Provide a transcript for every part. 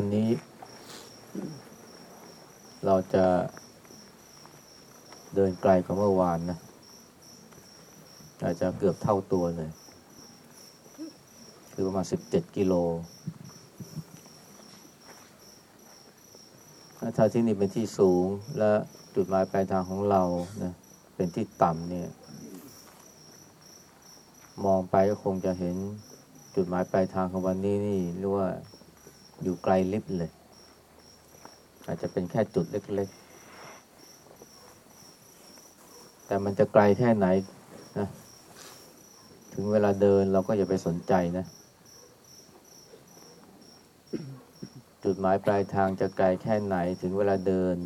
วันนี้ เราจะเดินไกลกว่าเมื่อวานนะ อาจจะเกือบเท่าตัวเลย คือประมาณสิบเจ็ดกิโล ถ้าที่นี่เป็นที่สูงและจุดหมายปลายทางของเรานะเป็นที่ต่ำเนี่ย มองไปก็คงจะเห็นจุดหมายปลายทางของวันนี้นี่เรียกว่า อยู่ไกลลิบเลย อาจจะเป็นแค่จุดเล็ก ๆ แต่มันจะไกลแค่ไหนนะถึงเวลาเดินเราก็อย่าไปสนใจนะ จุดหมายปลายทางจะไกลแค่ไหนถึงเวลาเดิน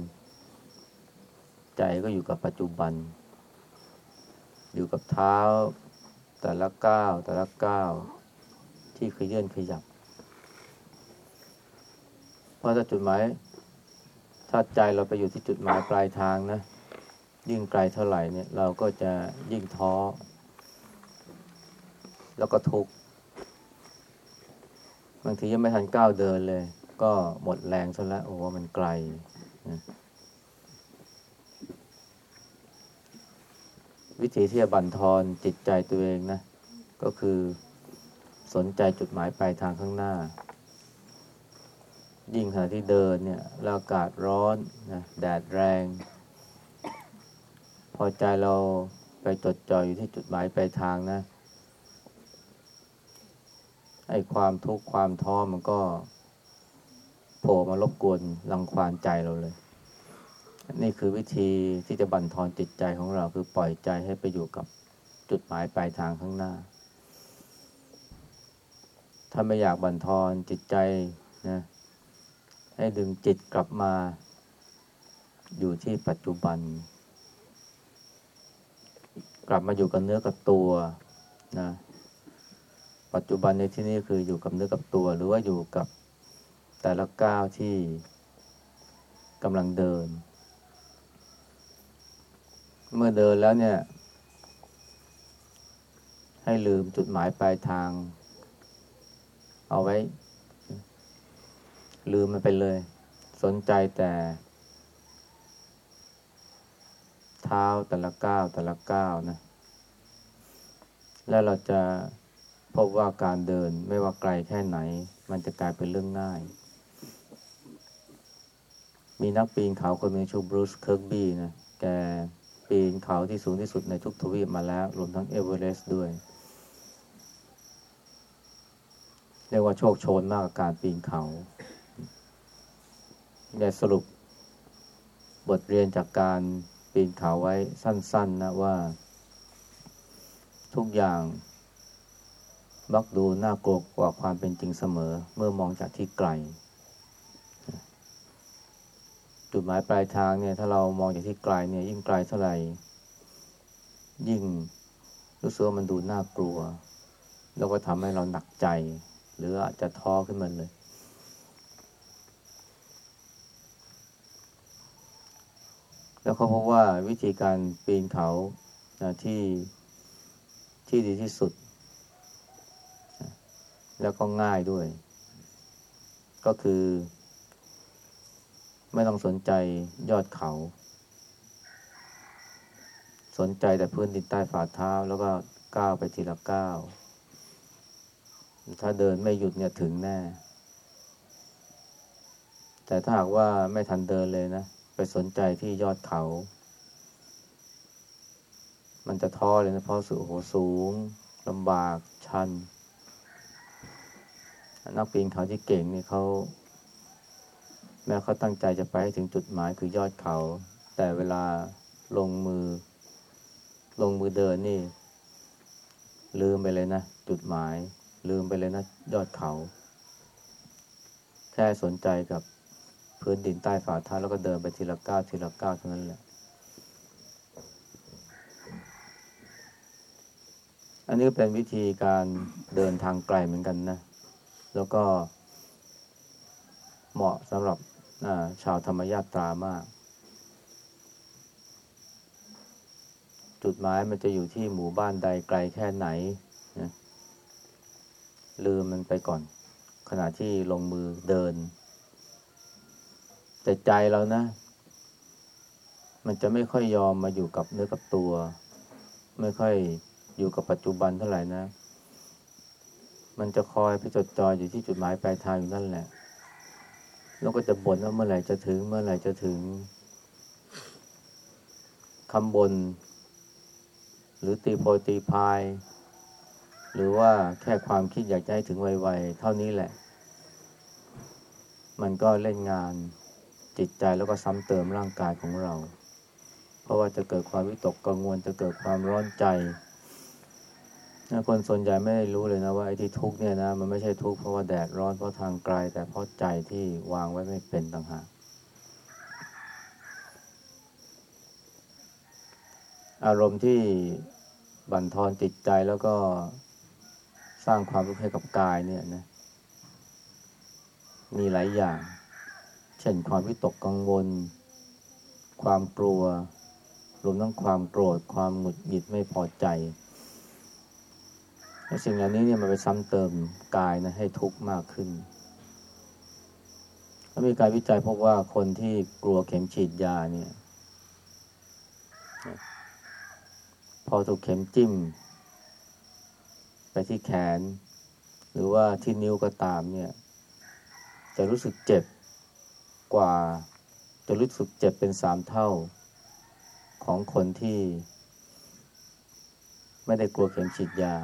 ใจก็อยู่กับปัจจุบัน อยู่กับเท้า แต่ละก้าวแต่ละก้าวที่ขยื่นขยับ เพราะถ้าจุดหมายถ้าใจเราไปอยู่ที่จุดหมายปลายทางนะ ยิ่งไกลเท่าไหร่เนี่ย เราก็จะยิ่งท้อ แล้วก็ทุกข์บางทียังไม่ทันก้าวเดินเลย ก็หมดแรงซะแล้วโอ้โหมันไกลนะวิธีที่จะบั่นทอนจิตใจตัวเองนะ ก็คือสนใจจุดหมายปลายทางข้างหน้า ยิ่งขณะที่เดินเนี่ยอากาศร้อนนะแดดแรง พอใจเราไปจดจ่ออยู่ที่จุดหมายปลายทางนะไอ้ความทุกข์ความท้อมันก็โผล่มารบกวนรังควานใจเราเลย นี่คือวิธีที่จะบั่นทอนจิตใจของเราคือปล่อยใจให้ไปอยู่กับจุดหมายปลายทางข้างหน้า ถ้าไม่อยากบั่นทอนจิตใจนะ ให้ดึงจิตกลับมา อยู่ที่ปัจจุบัน กลับมาอยู่กับเนื้อกับตัวนะ ปัจจุบันในที่นี้คืออยู่กับเนื้อกับตัว หรือว่าอยู่กับแต่ละก้าวที่กำลังเดิน เมื่อเดินแล้วเนี่ย ให้ลืมจุดหมายปลายทาง เอาไว้ ลืมมันไปเลย สนใจแต่ เท้าแต่ละก้าวแต่ละก้าวนะ แล้วเราจะพบว่าการเดินไม่ว่าไกลแค่ไหน มันจะกลายเป็นเรื่องง่าย มีนักปีนเขาคนหนึ่งชื่อบรูซเคิร์กบี้นะ แกปีนเขาที่สูงที่สุดในทุกทวีปมาแล้ว รวมทั้งเอเวอเรสต์ด้วย เรียกว่าโชกโชนมากกับการปีนเขา ได้สรุปบทเรียนจากการปีนเขาไว้สั้น ๆนะว่า ทุกอย่างมักดูน่ากลัวกว่าความเป็นจริงเสมอ เมื่อมองจากที่ไกล จุดหมายปลายทางเนี่ย ถ้าเรามองจากที่ไกลเนี่ย ยิ่งไกลเท่าไหร่ ยิ่งรู้สึกว่ามันดูน่ากลัว แล้วก็ทำให้เราหนักใจ หรืออาจจะท้อขึ้นมาเลย แล้วเขาพบว่าวิธีการปีนเขานะที่ที่ดีที่สุด แล้วก็ง่ายด้วย ก็คือ ไม่ต้องสนใจยอดเขา สนใจแต่พื้นดินใต้ฝ่าเท้า แล้วก็ก้าวไปทีละก้าวถ้าเดินไม่หยุดเนี่ยถึงแน่ แต่ถ้าหากว่าไม่ทันเดินเลยนะ สนใจที่ยอดเขา มันจะท้อเลยนะเพราะสูโหสูงลำบากชัน นักปีนเขาที่เก่งนี่เขา แม้เขาตั้งใจจะไปให้ถึงจุดหมายคือยอดเขา แต่เวลาลงมือ ลงมือเดินนี่ ลืมไปเลยนะ จุดหมาย ลืมไปเลยนะ ยอดเขา แค่สนใจกับ พื้นดินใต้ฝ่าเท้าแล้วก็เดินไปทีละก้าวทีละก้าวเท่านั้นแหละ อันนี้ก็เป็นวิธีการเดินทางไกลเหมือนกันนะ แล้วก็เหมาะสำหรับชาวธรรมญาตรามาก จุดหมายมันจะอยู่ที่หมู่บ้านใดไกลแค่ไหนนะลืมมันไปก่อน ขณะที่ลงมือเดิน แต่ใจเรานะ มันจะไม่ค่อยยอมมาอยู่กับเนื้อกับตัว ไม่ค่อยอยู่กับปัจจุบันเท่าไหร่นะ มันจะคอยไปจดจ่ออยู่ที่จุดหมายปลายทางอยู่นั่นแหละ แล้วก็จะบ่นว่าเมื่อไหร่จะถึง เมื่อไหร่จะถึงคำบน่นหรือตีโพยตีพาย หรือว่าแค่ความคิดอยากจะให้ถึงไวๆ เท่านี้แหละ มันก็เล่นงาน จิตใจแล้วก็ซ้ำเติมร่างกายของเรา เพราะว่าจะเกิดความวิตกกังวลจะเกิดความร้อนใจคนส่วนใหญ่ไม่ได้รู้เลยนะว่าไอ้ที่ทุกเนี่ยนะมันไม่ใช่ทุกเพราะว่าแดดร้อนเพราะทางไกล แต่เพราะใจที่วางไว้ไม่เป็นต่างหากอารมณ์ที่บั่นทอนจิตใจแล้วก็สร้างความทุกข์ให้กับกายเนี่ยนะมีหลายอย่าง เช่นความวิตกกังวล ความกลัว รวมทั้งความโกรธ ความหงุดหงิดไม่พอใจและสิ่งเหล่านี้เนี่ยมันไปซ้ำเติมกายนะให้ทุกข์มากขึ้นก็มีการวิจัยพบว่าคนที่กลัวเข็มฉีดยาเนี่ย พอถูกเข็มจิ้ม ไปที่แขน หรือว่าที่นิ้วก็ตามเนี่ย จะรู้สึกเจ็บ กว่าจะรู้สึกเจ็บเป็นสามเท่า ของคนที่ ไม่ได้กลัวเข็มฉีดยา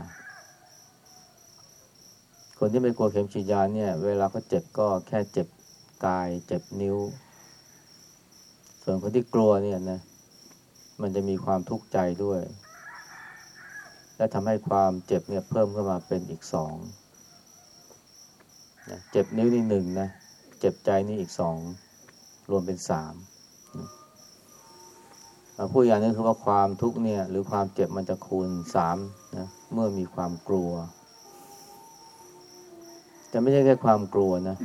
คนที่ไม่กลัวเข็มฉีดยาเนี่ย เวลาเขาเจ็บก็แค่เจ็บกาย เจ็บนิ้ว ส่วนคนที่กลัวเนี่ยนะ มันจะมีความทุกข์ใจด้วย และทำให้ความเจ็บเนี่ยเพิ่มขึ้นมาเป็นอีกสองเจ็บนิ้วนี่หนึ่งนะ เจ็บใจนี่อีกสองรวมเป็นสามผู้อย่างนี้คือว่าความทุกข์เนี่ยหรือความเจ็บมันจะคูณสามนะเมื่อมีความกลัวแต่ไม่ใช่แค่ความกลัวนะ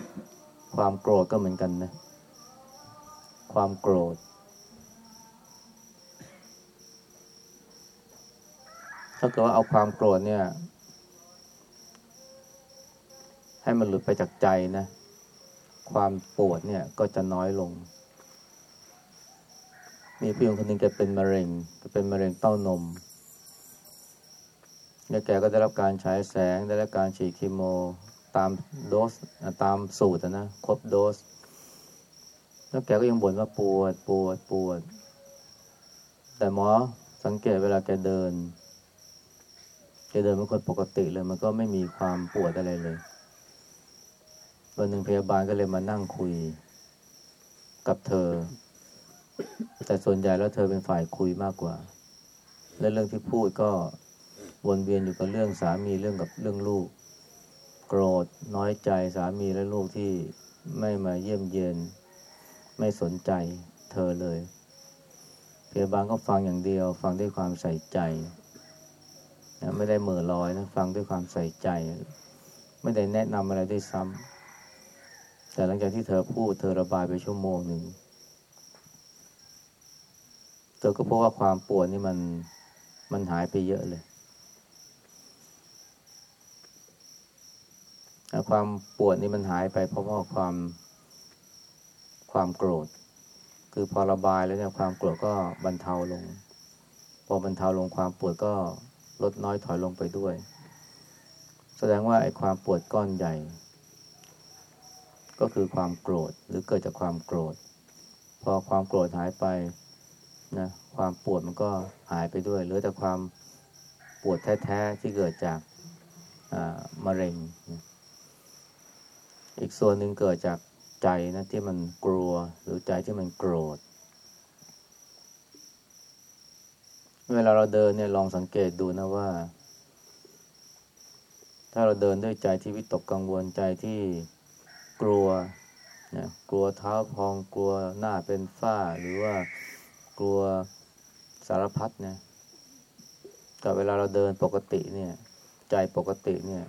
ความโกรธก็เหมือนกันนะ ความโกรธ ถ้าเกิดว่าเอาความโกรธเนี่ย ให้มันหลุดไปจากใจนะ ความปวดเนี่ยก็จะน้อยลง มีพี่คนหนึ่งแกเป็นมะเร็งแกเป็นมะเร็งเต้านมแล้วแกก็ได้รับการฉายแสงได้รับการฉีดคีโมตามโดสตามสูตรนะครบโดส แล้วแกก็ยังบ่นว่าปวดปวดปวด แต่หมอสังเกตเวลาแกเดินแกเดินเป็นคนปกติเลย มันก็ไม่มีความปวดอะไรเลย วันหนึ่งพยาบาลก็เลยมานั่งคุยกับเธอ แต่ส่วนใหญ่แล้วเธอเป็นฝ่ายคุยมากกว่า และเรื่องที่พูดก็วนเวียนอยู่กับเรื่องสามีเรื่องกับเรื่องลูก โกรธน้อยใจสามีและลูกที่ไม่มาเยี่ยมเยียนไม่สนใจเธอเลย พยาบาลก็ฟังอย่างเดียว ฟังด้วยความใส่ใจนะไม่ได้เหม่อลอยนะฟังด้วยความใส่ใจ ไม่ได้แนะนำอะไรด้วยซ้ำ แต่หลังจากที่เธอพูดเธอระบายไปชั่วโมงหนึ่ง เธอก็พบว่าความปวดนี่มันมันหายไปเยอะเลยความปวดนี่มันหายไปเพราะว่าความความโกรธ คือพอระบายแล้วเนี่ยความโกรธก็บรรเทาลง พอบรรเทาลงความปวดก็ลดน้อยถอยลงไปด้วย แสดงว่าไอ้ความปวดก้อนใหญ่ ก็คือความโกรธหรือเกิดจากความโกรธ พอความโกรธหายไปนะความปวดมันก็หายไปด้วยเหลือแต่ความปวดแท้ๆที่เกิดจากมะเร็ง อีกส่วนหนึ่งเกิดจากใจนะที่มันกลัวหรือใจที่มันโกรธ เวลาเราเดินเนี่ยลองสังเกตดูนะว่า ถ้าเราเดินด้วยใจที่วิตกกังวลใจที่ กลัวนะกลัวเท้าพองกลัวหน้าเป็นฝ้า หรือว่ากลัวสารพัดนะแต่เวลาเราเดินปกติเนี่ย ใจปกติเนี่ย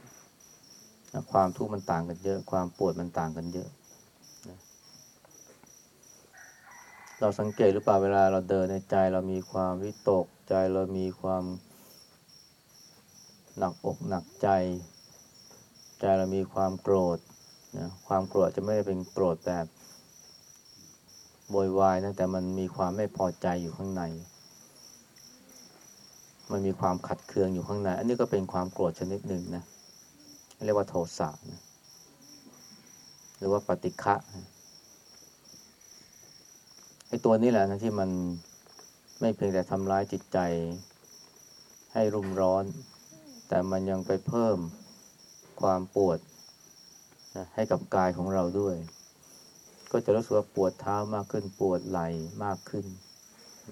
ความทุกข์มันต่างกันเยอะ ความปวดมันต่างกันเยอะเราสังเกตหรือเปล่าเวลาเราเดินในใจเรามีความวิตก ใจเรามีความหนักอกหนักใจ ใจเรามีความโกรธ นะความโกรธจะไม่ได้เป็นโกรธแบบโวยวายนะแต่มันมีความไม่พอใจอยู่ข้างใน มันมีความขัดเคืองอยู่ข้างใน อันนี้ก็เป็นความโกรธชนิดหนึ่งนะเรียกว่าโทสะนะหรือว่าปฏิฆะไอ้ตัวนี้แหละนะที่มันไม่เพียงแต่ทำร้ายจิตใจ ให้รุ่มร้อน แต่มันยังไปเพิ่มความปวด นะให้กับกายของเราด้วย ก็จะรู้สึกว่าปวดเท้ามากขึ้นปวดไหล่มากขึ้น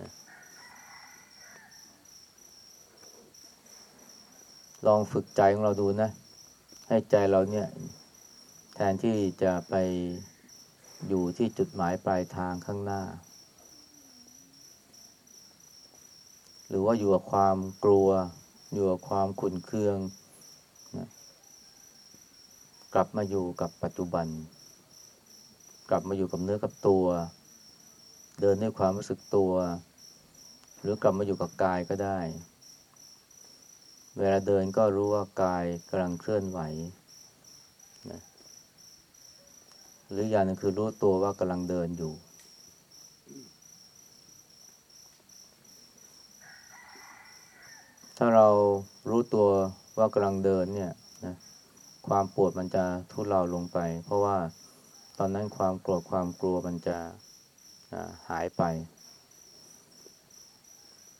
นะลองฝึกใจของเราดูนะ ให้ใจเราเนี่ย แทนที่จะไปอยู่ที่จุดหมายปลายทางข้างหน้า หรือว่าอยู่กับความกลัว อยู่กับความขุ่นเคือง กลับมาอยู่กับปัจจุบัน กลับมาอยู่กับเนื้อกับตัว เดินด้วยความรู้สึกตัว หรือกลับมาอยู่กับกายก็ได้ เวลาเดินก็รู้ว่ากายกำลังเคลื่อนไหวนะหรืออย่างนึงคือรู้ตัวว่ากำลังเดินอยู่ ถ้าเรารู้ตัวว่ากำลังเดินเนี่ยนะ ความปวดมันจะทุเลาลงไป เพราะว่าตอนนั้นความโกรธความกลัวมันจะหายไป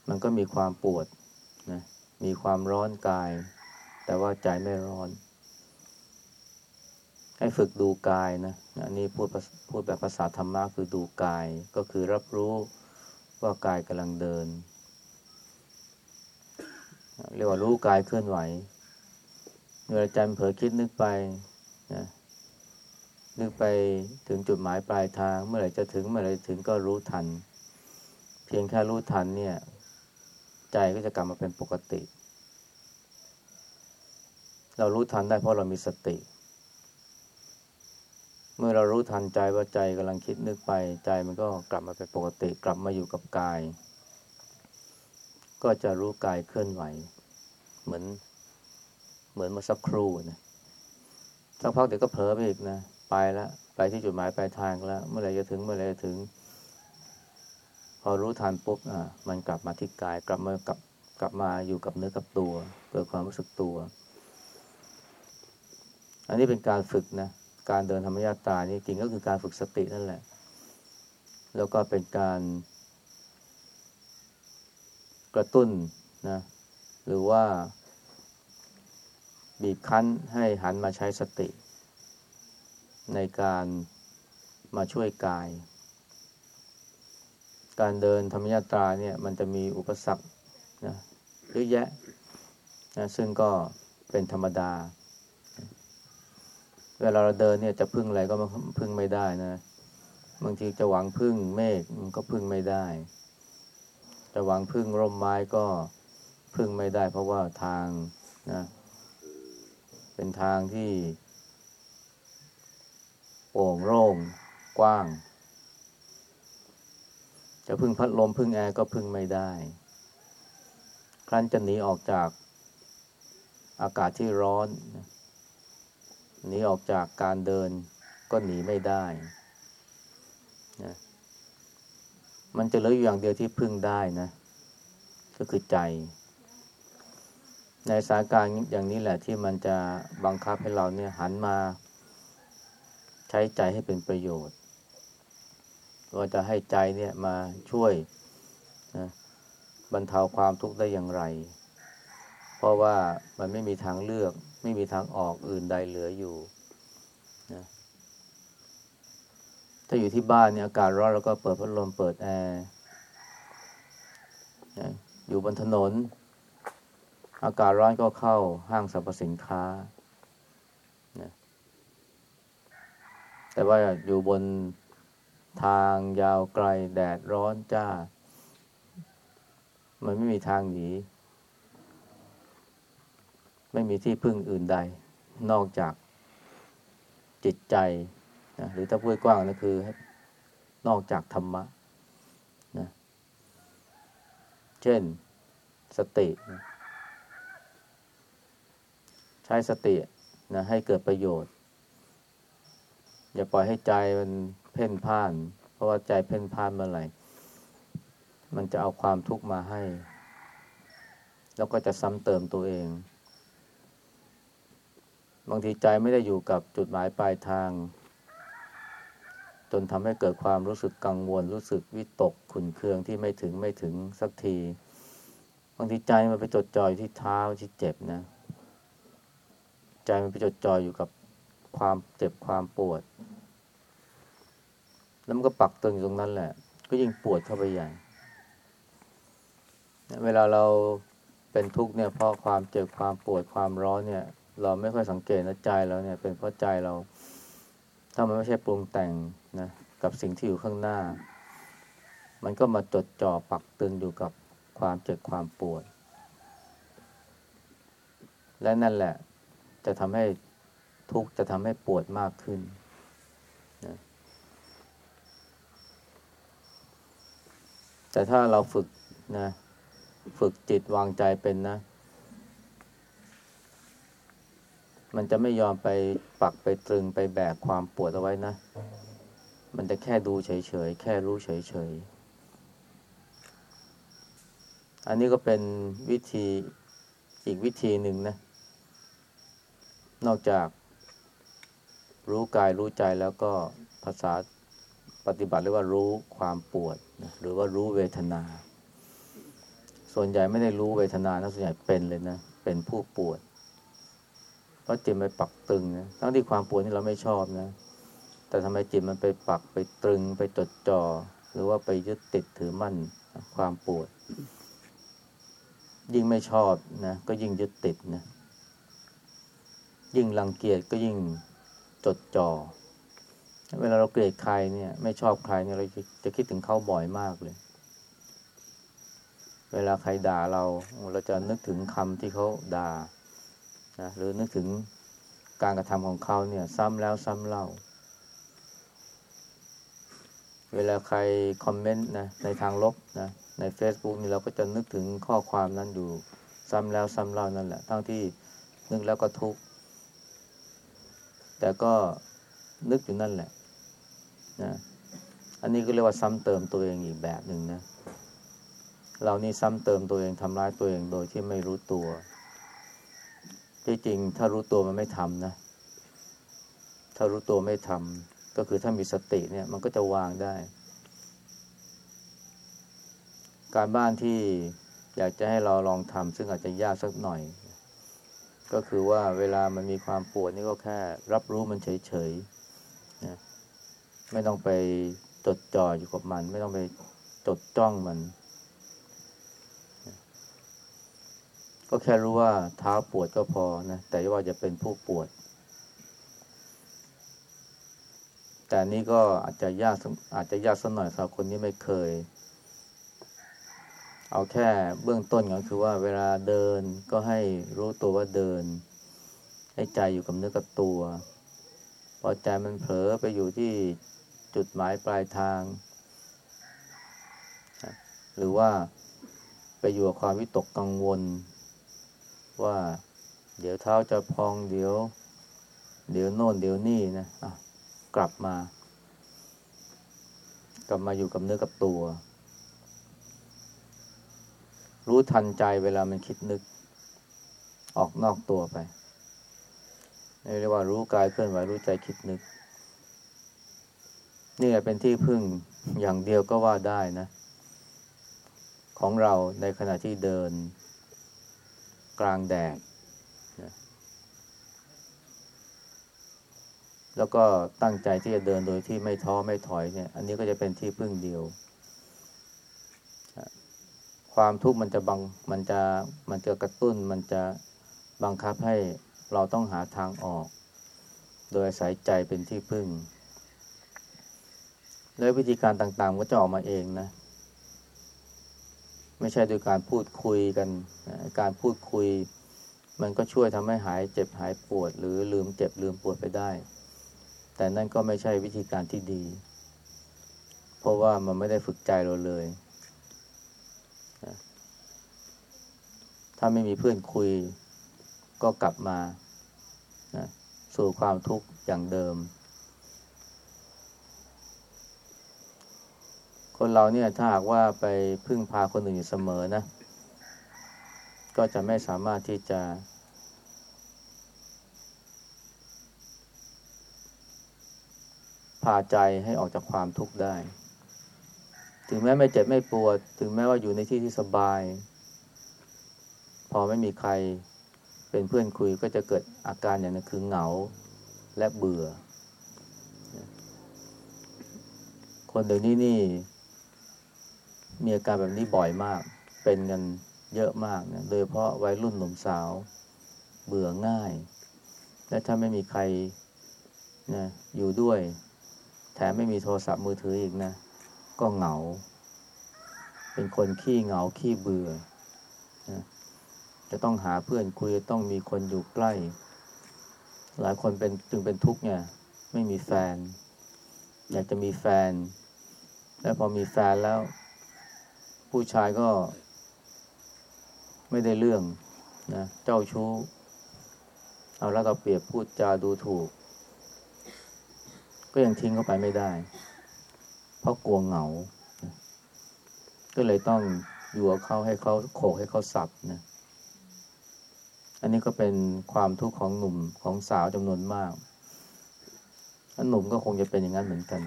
มันก็มีความปวดนะมีความร้อนกาย แต่ว่าใจไม่ร้อน ให้ฝึกดูกายนะนะนี่พูดพูดแบบภาษาธรรมะคือดูกาย ก็คือรับรู้ว่ากายกำลังเดิน เรียกว่ารู้กายเคลื่อนไหว เวลาใจมันเผลอคิดนึกไปนะนึกไปถึงจุดหมายปลายทาง เมื่อไหร่จะถึงเมื่อไหร่ถึงก็รู้ทัน เพียงแค่รู้ทันเนี่ย ใจก็จะกลับมาเป็นปกติ เรารู้ทันได้เพราะเรามีสติ เมื่อเรารู้ทันใจว่าใจกำลังคิดนึกไปใจมันก็กลับมาเป็นปกติ กลับมาอยู่กับกาย ก็จะรู้กายเคลื่อนไหว เหมือน เหมือนเมื่อสักครู่นะสักพักเดี๋ยวก็เผลอไปอีกนะ ไปแล้วไปที่จุดหมายปลายทางแล้ว เมื่อไรจะถึงเมื่อไรจะถึง พอรู้ทันปุ๊บอะมันกลับมาที่กาย กลับมากลับกลับมาอยู่กับเนื้อกับตัว เกิดความรู้สึกตัว อันนี้เป็นการฝึกนะ การเดินธรรมยาตานี่จริงก็คือการฝึกสตินั่นแหละ แล้วก็เป็นการ กระตุ้นนะ หรือว่า บีบคั้นให้หันมาใช้สติ ในการมาช่วยกาย การเดินธรรมยาตราเนี่ยมันจะมีอุปสรรคนะเยอะแยะนะซึ่งก็เป็นธรรมดา เวลาเราเดินเนี่ยจะพึ่งอะไรก็พึ่งไม่ได้นะ บางทีจะหวังพึ่งเมฆมันก็พึ่งไม่ได้ จะหวังพึ่งร่มไม้ก็พึ่งไม่ได้ เพราะว่าทางนะ เป็นทางที่โป่งโล่งกว้าง จะพึ่งพัดลมพึ่งแอร์ก็พึ่งไม่ได้ ครั้นจะหนีออกจากอากาศที่ร้อนหนีออกจากการเดินก็หนีไม่ได้นะมันจะเหลืออยู่อย่างเดียวที่พึ่งได้นะ ก็คือใจ ในสถานการณ์อย่างนี้แหละที่มันจะบังคับให้เราเนี่ยหันมา ใช้ใจให้เป็นประโยชน์ว่าจะให้ใจเนี่ยมาช่วยนะบรรเทาความทุกข์ได้อย่างไร เพราะว่ามันไม่มีทางเลือก ไม่มีทางออกอื่นใดเหลืออยู่นะถ้าอยู่ที่บ้านเนี่ยอากาศร้อนแล้วก็เปิดพัดลมเปิดแอร์นะอยู่บนถนน อากาศร้อนก็เข้าห้างสรรพสินค้านะแต่ว่าอยู่บนทางยาวไกลแดดร้อนจ้า มันไม่มีทางหนีไม่มีที่พึ่งอื่นใด นอกจากจิตใจนะหรือถ้าพูดกว้างก็คือ นอกจากธรรมะนะเช่นสตินะ ช้สตินะให้เกิดประโยชน์ อย่าปล่อยให้ใจมันเพ่นพ่าน เพราะว่าใจเพ่นพ่านเมื่อไหร่มันจะเอาความทุกข์มาให้ แล้วก็จะซ้ำเติมตัวเอง บางทีใจไม่ได้อยู่กับจุดหมายปลายทาง จนทำให้เกิดความรู้สึกกังวล รู้สึกวิตกขุนเคืองที่ไม่ถึงไม่ถึงสักที บางทีใจมันไปจดจ่อยที่เท้าที่เจ็บนะ ใจมันไปจดจ่อยอยู่กับความเจ็บความปวด แล้วมันก็ปักตึงอยู่ตรงนั้นแหละ ก็ยิ่งปวดเข้าไปใหญ่ เวลาเราเป็นทุกข์เนี่ยเพราะความเจ็บความปวดความร้อนเนี่ย เราไม่ค่อยสังเกตนะใจเราเนี่ย เป็นเพราะใจเรา ถ้ามันไม่ใช่ปรุงแต่งนะกับสิ่งที่อยู่ข้างหน้า มันก็มาจดจ่อปักตึงอยู่กับความเจ็บความปวด และนั่นแหละ จะทำให้ทุกข์จะทำให้ปวดมากขึ้นนะแต่ถ้าเราฝึกนะฝึกจิตวางใจเป็นนะ มันจะไม่ยอมไปปักไปตรึงไปแบกความปวดเอาไว้นะ มันจะแค่ดูเฉยๆ แค่รู้เฉยๆ อันนี้ก็เป็นวิธีอีกวิธีหนึ่งนะ นอกจากรู้กายรู้ใจแล้วก็ภาษาปฏิบัติเรียกว่ารู้ความปวดนะหรือว่ารู้เวทนา ส่วนใหญ่ไม่ได้รู้เวทนานะส่วนใหญ่เป็นเลยนะ เป็นผู้ปวดเพราะจิตไปปักตึงนะทั้งที่ความปวดนี่เราไม่ชอบนะ แต่ทำไมจิตมันไปปักไปตรึงไปจดจ่อหรือว่าไปยึดติดถือมั่นความปวด ยิ่งไม่ชอบนะ ก็ยิ่งยึดติดนะ ยิ่งรังเกียจก็ยิ่งจดจ่อ เวลาเราเกลียดใครเนี่ย ไม่ชอบใครเนี่ยเราจะคิดถึงเขาบ่อยมากเลย เวลาใครด่าเราเราจะนึกถึงคำที่เขาด่านะหรือนึกถึงการกระทำของเขาเนี่ย ซ้ำแล้วซ้ำเล่า เวลาใครคอมเมนต์นะในทางลบนะใน Facebook นี่เราก็จะนึกถึงข้อความนั้นอยู่ ซ้ำแล้วซ้ำเล่านั่นแหละ ทั้งที่นึกแล้วก็ทุกข์ แต่ก็นึกอยู่นั่นแหละนะอันนี้ก็เรียกว่าซ้ำเติมตัวเองอีกแบบหนึ่งนะ เรานี่ซ้ำเติมตัวเองทำร้ายตัวเองโดยที่ไม่รู้ตัว ที่จริงถ้ารู้ตัวมันไม่ทำนะ ถ้ารู้ตัวไม่ทำก็คือถ้ามีสติเนี่ย มันก็จะวางได้ การบ้านที่อยากจะให้เราลองทำซึ่งอาจจะยากสักหน่อย ก็คือว่าเวลามันมีความปวดนี่ก็แค่รับรู้มันเฉยๆนะไม่ต้องไปจดจ่ออยู่กับมัน ไม่ต้องไปจดจ้องมัน ก็แค่รู้ว่าเท้าปวดก็พอนะ แต่ว่าจะเป็นผู้ปวด แต่นี่ก็อาจจะยากอาจจะยากสักหน่อยสำหรับคนที่ไม่เคย เอาแค่เบื้องต้นก็คือว่าเวลาเดินก็ให้รู้ตัวว่าเดิน ให้ใจอยู่กับเนื้อกับตัว พอใจมันเผลอไปอยู่ที่จุดหมายปลายทาง หรือว่าไปอยู่กับความวิตกกังวล ว่าเดี๋ยวเท้าจะพองเดี๋ยว เดี๋ยวโน่นเดี๋ยวนี่นะะกลับมา กลับมาอยู่กับเนื้อกับตัว รู้ทันใจเวลามันคิดนึก ออกนอกตัวไปเรียกว่ารู้กายเคลื่อนไหวรู้ใจคิดนึก นี่เป็นที่พึ่งอย่างเดียวก็ว่าได้นะ ของเราในขณะที่เดินกลางแดดนะแล้วก็ตั้งใจที่จะเดินโดยที่ไม่ท้อไม่ถอยเนี่ย อันนี้ก็จะเป็นที่พึ่งเดียว ความทุกข์มันจะบังมันจะมันจะกระตุ้น มันจะบังคับให้เราต้องหาทางออก โดยอาศัยใจเป็นที่พึ่ง และวิธีการต่างๆก็จะออกมาเองนะ ไม่ใช่โดยการพูดคุยกัน การพูดคุย มันก็ช่วยทำให้หายเจ็บหายปวด หรือลืมเจ็บลืมปวดไปได้ แต่นั่นก็ไม่ใช่วิธีการที่ดี เพราะว่ามันไม่ได้ฝึกใจเราเลย ถ้าไม่มีเพื่อนคุยก็กลับมานะสู่ความทุกข์อย่างเดิม คนเราเนี่ยถ้าหากว่าไปพึ่งพาคนอื่นอยู่เสมอนะ ก็จะไม่สามารถที่จะ พาใจให้ออกจากความทุกข์ได้ ถึงแม้ไม่เจ็บไม่ปวด ถึงแม้ว่าอยู่ในที่ที่สบาย พอไม่มีใครเป็นเพื่อนคุยก็จะเกิดอาการอย่างนั้นคือเหงาและเบื่อ คนเดี๋ยวนี้นี่ มีอาการแบบนี้บ่อยมาก เป็นกันเยอะมากนะโดยเฉพาะวัยรุ่นหนุ่มสาว เบื่อง่าย และถ้าไม่มีใครนะอยู่ด้วย แถมไม่มีโทรศัพท์มือถืออีกนะ ก็เหงา เป็นคนขี้เหงาขี้เบื่อ จะต้องหาเพื่อนคุยต้องมีคนอยู่ใกล้ หลายคนเป็นจึงเป็นทุกข์เนี่ย ไม่มีแฟน อยากจะมีแฟน แล้วพอมีแฟนแล้ว ผู้ชายก็ ไม่ได้เรื่องนะเจ้าชู้ เอาแล้วก็เปรียบพูดจาดูถูก ก็ยังทิ้งเขาไปไม่ได้ เพราะกลัวเหงา ก็เลยต้องอยู่กับเขาให้เขาโขกให้เขาสับนะ อันนี้ก็เป็นความทุกข์ของหนุ่มของสาวจำนวนมากอันหนุ่มก็คงจะเป็นอย่างนั้นเหมือนกัน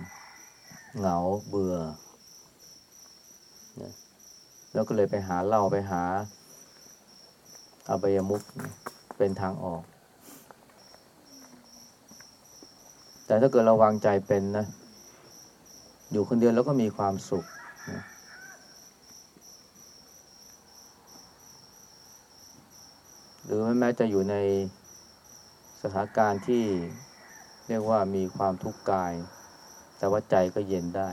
เหงาเบื่อนะแล้วก็เลยไปหาเหล้าไปหาอบายมุกเป็นทางออก แต่ถ้าเกิดเราวางใจเป็นนะ อยู่คนเดียวแล้วก็มีความสุขนะห รือแม้จะอยู่ในสถานการณ์ที่เรียกว่ามีความทุกข์กาย แต่ว่าใจก็เย็นได้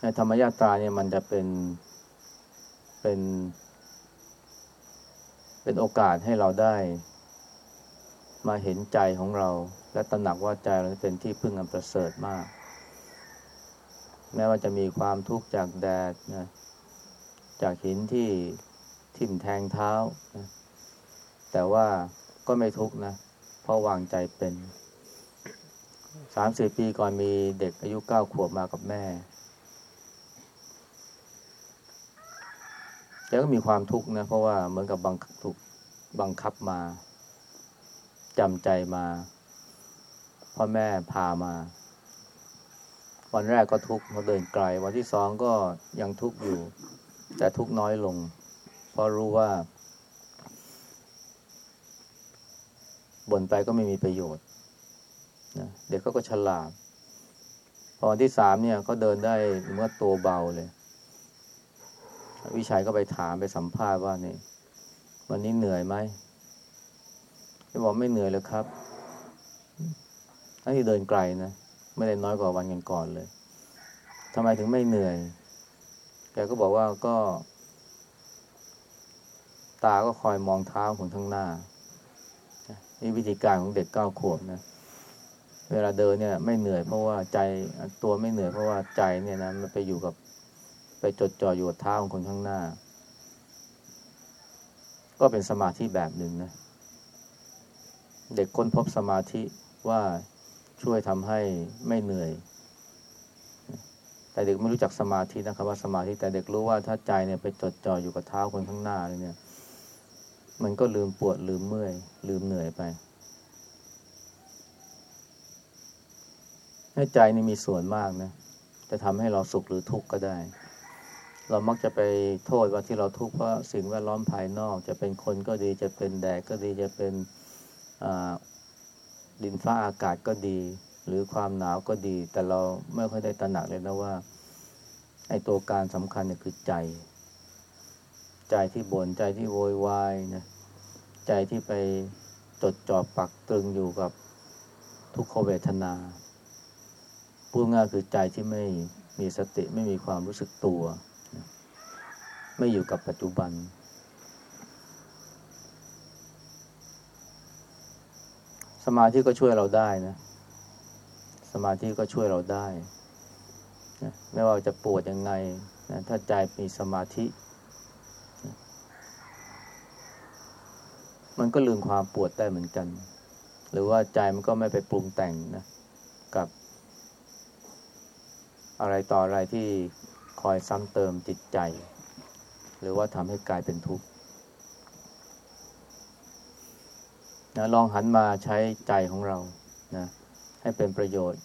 ในธรรมยาตราเนี่ยมันจะเป็นเป็น เป็นโอกาสให้เราได้ มาเห็นใจของเรา และตระหนักว่าใจเราเป็นที่พึ่งอันประเสริฐมาก แม้ว่าจะมีความทุกข์จากแดดนะจากหินที่ ทิ่มแทงเท้านะแต่ว่าก็ไม่ทุกนะ เพราะวางใจเป็นสามสี่ปีก่อนมีเด็กอายุเก้าขวบมากับแม่แกก็มีความทุกข์นะ เพราะว่าเหมือนกับบังถูกบังคับมาจำใจมาพ่อแม่พามา วันแรกก็ทุกข์พราะเดินไกล วันที่สองก็ยังทุกข์อยู่ แต่ทุกข์น้อยลง เพราะรู้ว่าบ่นไปก็ไม่มีประโยชน์นะเด็กเขาก็ฉลาด พอวันที่สามเนี่ยเขาเดินได้เมื่อตัวเบาเลย วิชัยก็ไปถามไปสัมภาษณ์ว่านี่วันนี้เหนื่อยไหมเขาบอกไม่เหนื่อยเลยครับทั้งที่เดินไกลนะ ไม่ได้น้อยกว่าวันกันก่อนเลยทำไมถึงไม่เหนื่อย แกก็บอกว่าก็ ตาก็คอยมองเท้าคนข้างหน้า นี่วิธีการของเด็กเก้าขวบนะ เวลาเดินเนี่ย ไม่เหนื่อยเพราะว่าใจตัวไม่เหนื่อยเพราะว่าใจเนี่ยนะมันไปอยู่กับไปจดจ่ออยู่กับเท้าของคนข้างหน้า ก็เป็นสมาธิแบบหนึ่งนะ เด็กค้นพบสมาธิว่าช่วยทำให้ไม่เหนื่อย แต่เด็กไม่รู้จักสมาธินะครับว่าสมาธิแต่เด็กรู้ว่าถ้าใจเนี่ยไปจดจ่ออยู่กับเท้าคนข้างหน้าเนี่ย มันก็ลืมปวดลืมเมื่อย ลืมเหนื่อยไปให้ใจนี่มีส่วนมากนะ จะทำให้เราสุขหรือทุกข์ก็ได้ เรามักจะไปโทษว่าที่เราทุกข์เพราะสิ่งแวดล้อมภายนอก จะเป็นคนก็ดีจะเป็นแดดก็ดีจะเป็นดินฟ้าอากาศก็ดี หรือความหนาวก็ดี แต่เราไม่ค่อยได้ตระหนักเลยนะว่าไอ้ตัวการสำคัญเนี่ยคือใจ ใจที่บน่นใจที่โวยวายนะใจที่ไปจดจ่อปักตรึงอยู่กับทุกขเวทนาพูดง่ายคือใจที่ไม่มีสติไม่มีความรู้สึกตัว ไม่อยู่กับปัจจุบัน สมาธิก็ช่วยเราได้นะ สมาธิก็ช่วยเราได้นะไม่ว่าจะปวดยังไงนะถ้าใจมีสมาธิ มันก็ลืมความปวดได้เหมือนกัน หรือว่าใจมันก็ไม่ไปปรุงแต่งนะ กับ อะไรต่ออะไรที่คอยซ้ำเติมจิตใจ หรือว่าทำให้กลายเป็นทุกข์นะลองหันมาใช้ใจของเรานะให้เป็นประโยชน์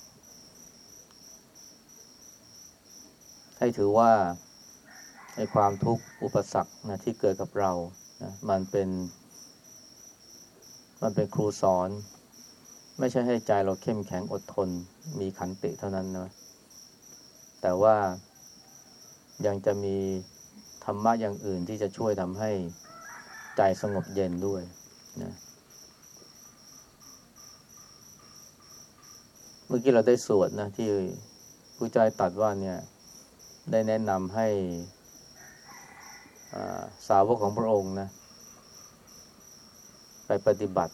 ให้ถือว่าให้ความทุกข์อุปสรรคนะที่เกิดกับเรานะมันเป็น มันเป็นครูสอน ไม่ใช่ให้ใจเราเข้มแข็งอดทน มีขันติเท่านั้นนะแต่ว่ายังจะมีธรรมะอย่างอื่นที่จะช่วยทำให้ใจสงบเย็นด้วยนะเมื่อกี้เราได้สวดนะที่ผู้ใจตัดว่าเนี่ย ได้แนะนำให้สาวกของพระองค์นะ ไปปฏิบัติ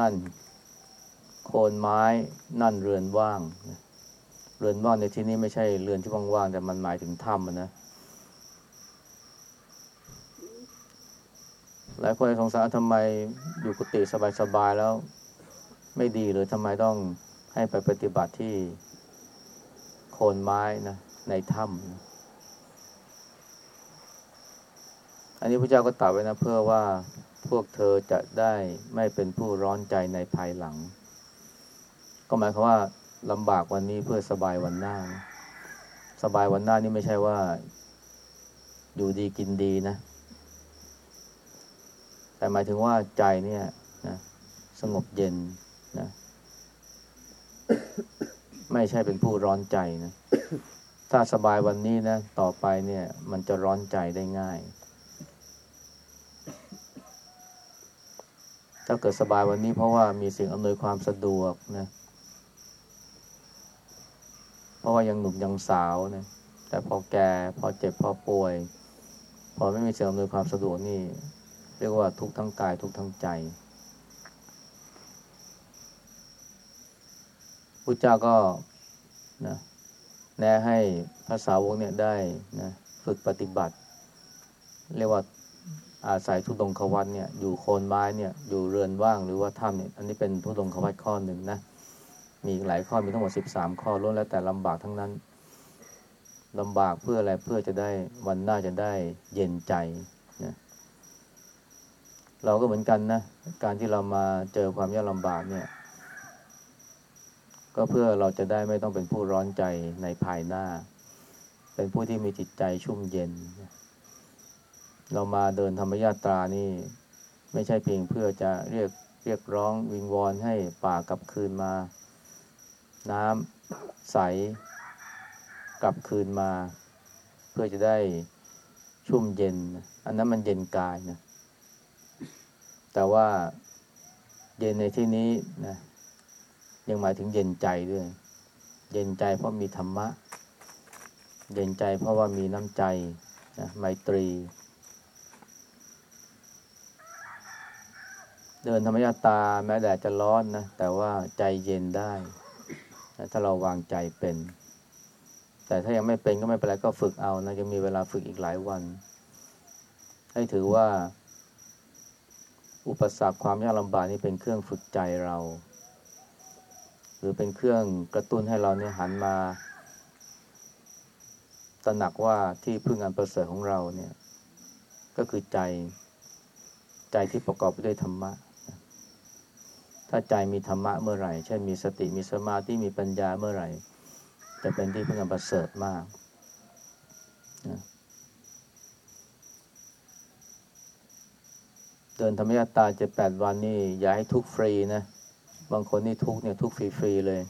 นั่นโคนไม้นั่นเรือนว่าง เรือนว่างในที่นี้ไม่ใช่เรือนที่ว่างๆแต่มันหมายถึงถ้ำนะหลายคนสงสัยทำไมอยู่กุฏิสบายๆแล้ว ไม่ดีหรือทำไมต้องให้ไปปฏิบัติที่โคนไม้นะในถ้ำนะอันนี้พระเจ้าก็ตรัสไว้นะเพื่อว่าพวกเธอจะได้ไม่เป็นผู้ร้อนใจในภายหลัง ก็หมายความว่าลำบากวันนี้เพื่อสบายวันหน้า สบายวันหน้านี่ไม่ใช่ว่า อยู่ดีกินดีนะ แต่หมายถึงว่าใจเนี่ยนะสงบเย็นนะไม่ใช่เป็นผู้ร้อนใจนะ ถ้าสบายวันนี้นะ ต่อไปเนี่ย มันจะร้อนใจได้ง่าย ถ้า เกิดสบายวันนี้เพราะว่ามีสิ่งอำนวยความสะดวกนะ เพราะว่ายังหนุ่มยังสาวนะ แต่พอแก่พอเจ็บพอป่วย พอไม่มีสิ่งอำนวยความสะดวกนี่ เรียกว่าทุกทั้งกายทุกทั้งใจพุทธเจ้าก็นะแนะให้ภาษาวกเนี่ยได้นะฝึกปฏิบัติ เรียกว่า อาศัยทุดงควัตเนี่ยอยู่โคนไม้เนี่ยอยู่เรือนว่างหรือว่าถ้ำเนี่ยอันนี้เป็นทุดงควัตข้อหนึ่งนะมีหลายข้อมีทั้งหมดสิบสามข้อล้วนแล้วแต่ลำบากทั้งนั้นลำบากเพื่ออะไรเพื่อจะได้วันหน้าจะได้เย็นใจนะเราก็เหมือนกันนะการที่เรามาเจอความยากลำบากเนี่ยก็เพื่อเราจะได้ไม่ต้องเป็นผู้ร้อนใจในภายหน้า เป็นผู้ที่มีจิตใจชุ่มเย็น เรามาเดินธรรมยาตรานี่ ไม่ใช่เพียงเพื่อจะเรียกเรียกร้องวิงวอนให้ป่ากลับคืนมา น้ำใสกลับคืนมา เพื่อจะได้ชุ่มเย็น อันนั้นมันเย็นกายนะแต่ว่าเย็นในที่นี้นะยังหมายถึงเย็นใจด้วย เย็นใจเพราะมีธรรมะ เย็นใจเพราะว่ามีน้ำใจนะไมตรี เดินธรรมยาตาแม้แดดจะร้อนนะ แต่ว่าใจเย็นได้ ถ้าเราวางใจเป็น แต่ถ้ายังไม่เป็นก็ไม่เป็นไรก็ฝึกเอานะยังมีเวลาฝึกอีกหลายวัน ให้ถือว่า อุปสรรคความยากลำบากนี่เป็นเครื่องฝึกใจเรา หรือเป็นเครื่องกระตุ้นให้เราเนี่ยหันมาตระหนักว่าที่พึ่งอันประเสริฐของเราเนี่ย ก็คือใจใจที่ประกอบไปด้วยธรรมะ ถ้าใจมีธรรมะเมื่อไหร่เช่นมีสติมีสมาธิมีปัญญาเมื่อไหร่ จะเป็นที่พึ่งอันประเสริฐมากนะเดินธรรมยาตาเจ็ดแปดวันนี่อย่าให้ทุกฟรีนะ บางคนนี่ทุกเนี่ยทุกฟรีๆเลย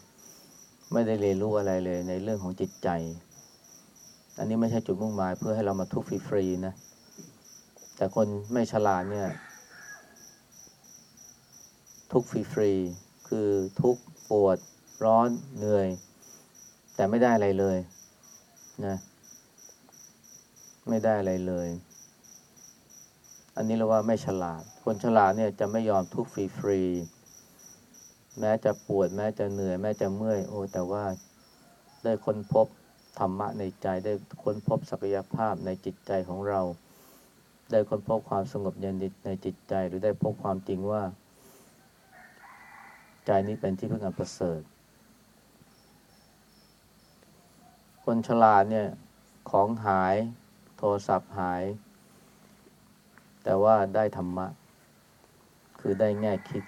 ไม่ได้เรียนรู้อะไรเลยในเรื่องของจิตใจ อันนี้ไม่ใช่จุดมุ่งหมายเพื่อให้เรามาทุกฟรีๆนะ แต่คนไม่ฉลาดเนี่ย ทุกฟรีๆคือทุกปวด ร้อนเหนื่อย แต่ไม่ได้อะไรเลยนะไม่ได้อะไรเลย อันนี้เราว่าไม่ฉลาด คนฉลาดเนี่ยจะไม่ยอมทุกฟรีๆแม้จะปวด แม้จะเหนื่อย แม้จะเมื่อย โอ้ แต่ว่าได้ค้นพบธรรมะในใจได้ค้นพบศักยภาพในจิตใจของเรา ได้ค้นพบความสงบเย็นในจิตใจ หรือได้พบความจริงว่า ใจนี้เป็นที่พึ่งอันประเสริฐ คนฉลาดเนี่ยของหายโทรศัพท์หาย แต่ว่าได้ธรรมะ คือได้แง่คิด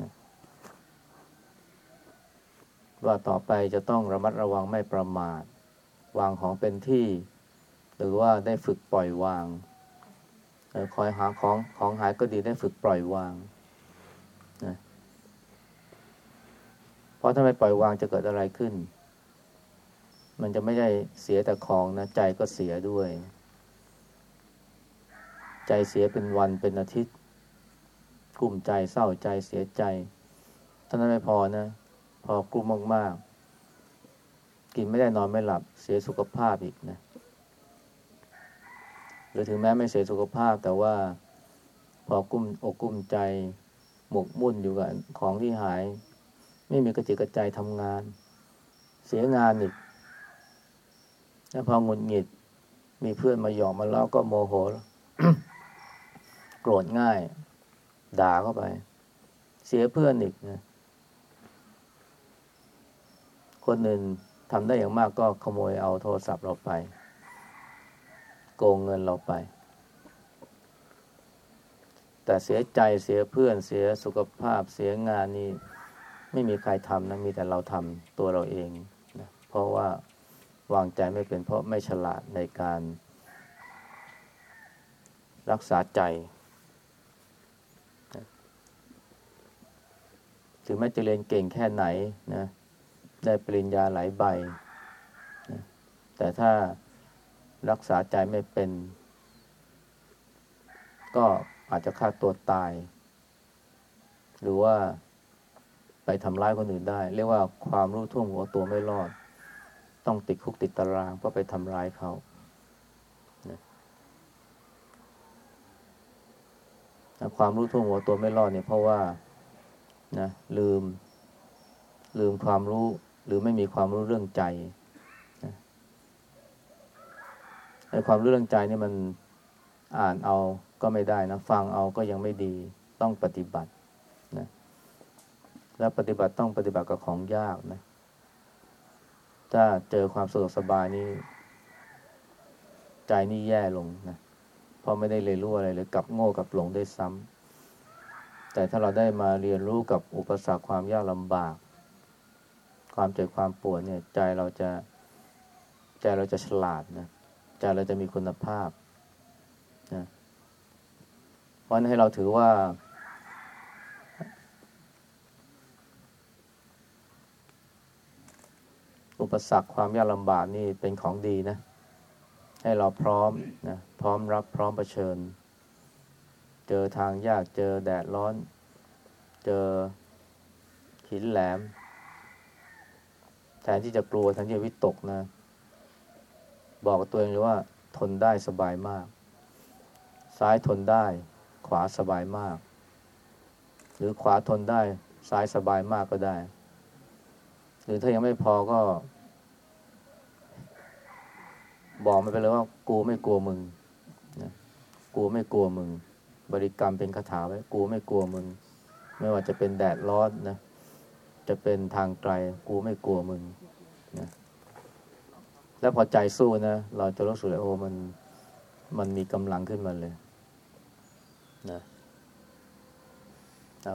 นะว่าต่อไปจะต้องระมัดระวังไม่ประมาท วางของเป็นที่ หรือว่าได้ฝึกปล่อยวางคอยหาของของหายก็ดีได้ฝึกปล่อยวางนะเพ ราะถ้าไม่ปล่อยวางจะเกิดอะไรขึ้น มันจะไม่ได้เสียแต่ของนะ ใจก็เสียด้วย ใจเสียเป็นวันเป็นอาทิตย์กลุ้มใจเศร้าใจเสียใจท่านั้นไม่พอนะ พอกลุ้มมากๆ กินไม่ได้นอนไม่หลับเสียสุขภาพอีกนะหรือถึงแม้ไม่เสียสุขภาพ แต่ว่าพอกุ้มอกกุ้มใจหมกมุ่นอยู่กับของที่หาย ไม่มีกระจิกกระใจทำงาน เสียงานอีกแล้วพอหงุดหงิด มีเพื่อนมาหยอกมาเล้อก็โมโหโกรธง่าย ด่าเข้าไป เสียเพื่อนอีกนะคนหนึ่งทำได้อย่างมากก็ขโมยเอาโทรศัพท์เราไป โกงเงินเราไป แต่เสียใจเสียเพื่อนเสียสุขภาพเสียงานนี่ ไม่มีใครทำนะมีแต่เราทำตัวเราเองนะเพราะว่าวางใจไม่เป็นเพราะไม่ฉลาดในการ รักษาใจถึงแม้จะเรียนเก่งแค่ไหนนะได้ปริญญาหลายใบนะแต่ถ้ารักษาใจไม่เป็น ก็อาจจะฆ่าตัวตาย หรือว่า ไปทำร้ายคนอื่นได้ เรียกว่าความรู้ท่วมหัวตัวไม่รอด ต้องติดคุกติดตารางเพราะไปทำร้ายเขานะความรู้ท่วมหัวตัวไม่รอดเนี่ยเพราะว่านะลืม ลืมความรู้หรือไม่มีความรู้เรื่องใจนะไอ้ความรู้เรื่องใจนี่มันอ่านเอาก็ไม่ได้นะ ฟังเอาก็ยังไม่ดีต้องปฏิบัติ แล้วปฏิบัติต้องปฏิบัติกับของยากนะ ถ้าเจอความสะดวกสบายนี่ใจนี่แย่ลงนะเพราะไม่ได้เรียนรู้อะไรเลยกลับโง่กับหลงได้ซ้ำแต่ถ้าเราได้มาเรียนรู้กับอุปสรรคความยากลำบาก ความเจ็บความปวดเนี่ย ใจเราจะใจเราจะฉลาดนะใจเราจะมีคุณภาพนะเพราะนั้นให้เราถือว่า อุปสรรคความยากลำบากนี่เป็นของดีนะ ให้เราพร้อมนะพร้อมรับพร้อมเผชิญ เจอทางยากเจอแดดร้อน เจอหินแหลม แทนที่จะกลัวแทนที่จะวิตกนะ บอกตัวเองเลยว่า ทนได้สบายมาก ซ้ายทนได้ ขวาสบายมาก หรือขวาทนได้ ซ้ายสบายมากก็ได้ หรือถ้ายังไม่พอก็ บอกมันไปเลยว่า กูไม่กลัวมึงนะกูไม่กลัวมึง บริกรรมเป็นคาถาไว้ กูไม่กลัวมึง ไม่ว่าจะเป็นแดดร้อนนะ จะเป็นทางไกล กูไม่กลัวมึงนะแล้วพอใจสู้นะ เราจะรู้สึกเลยโอ้มัน มันมีกำลังขึ้นมาเลยนะ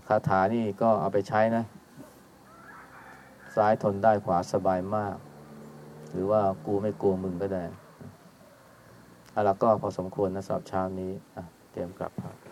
คาถานี่ก็เอาไปใช้นะ ซ้ายทนได้ขวาสบายมาก หรือว่ากูไม่กลัวมึงก็ได้อะแล้วก็พอสมควรนะสำหรับเช้านี้เตรียมกลับครับ